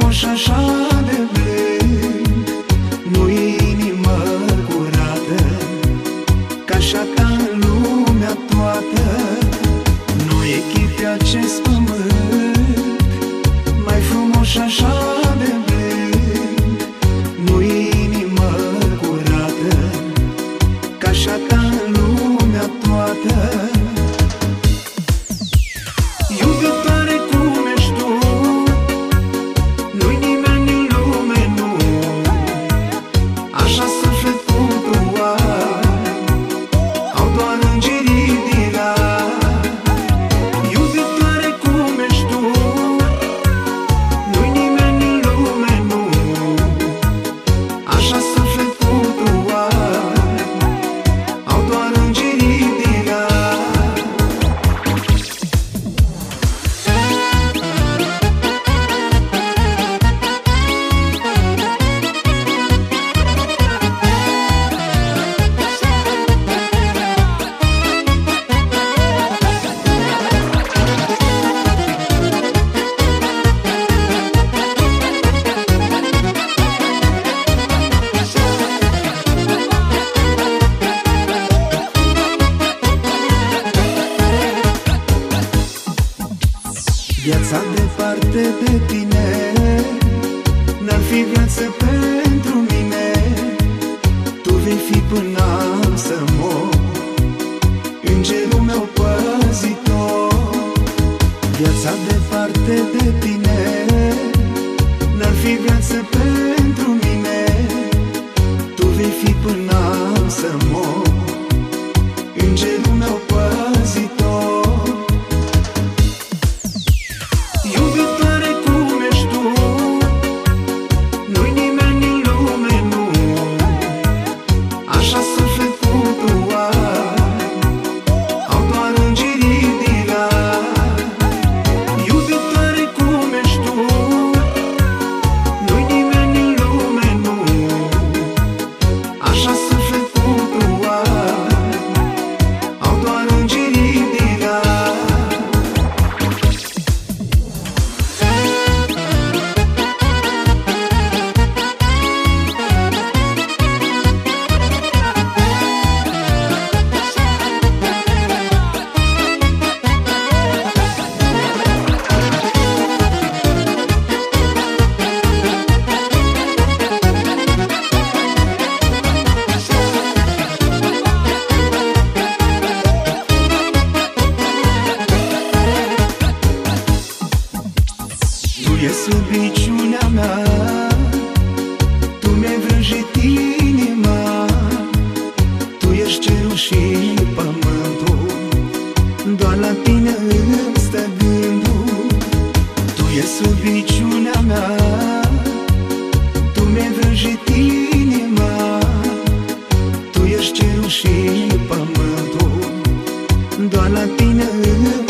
我身上 Viața departe de tine. N-ar fi viață pentru mine. Tu vei fi până am să mor. Îngerul meu păzitor. Viața departe de tine Tu mi-ai vrăjit inima Tu ești cerul și pământul. Doar la tine îmi stă gândul Tu e slăbiciunea mea. Tu mi-ai vrăjit inima Tu ești cerul și pământul. Doar la tine îmi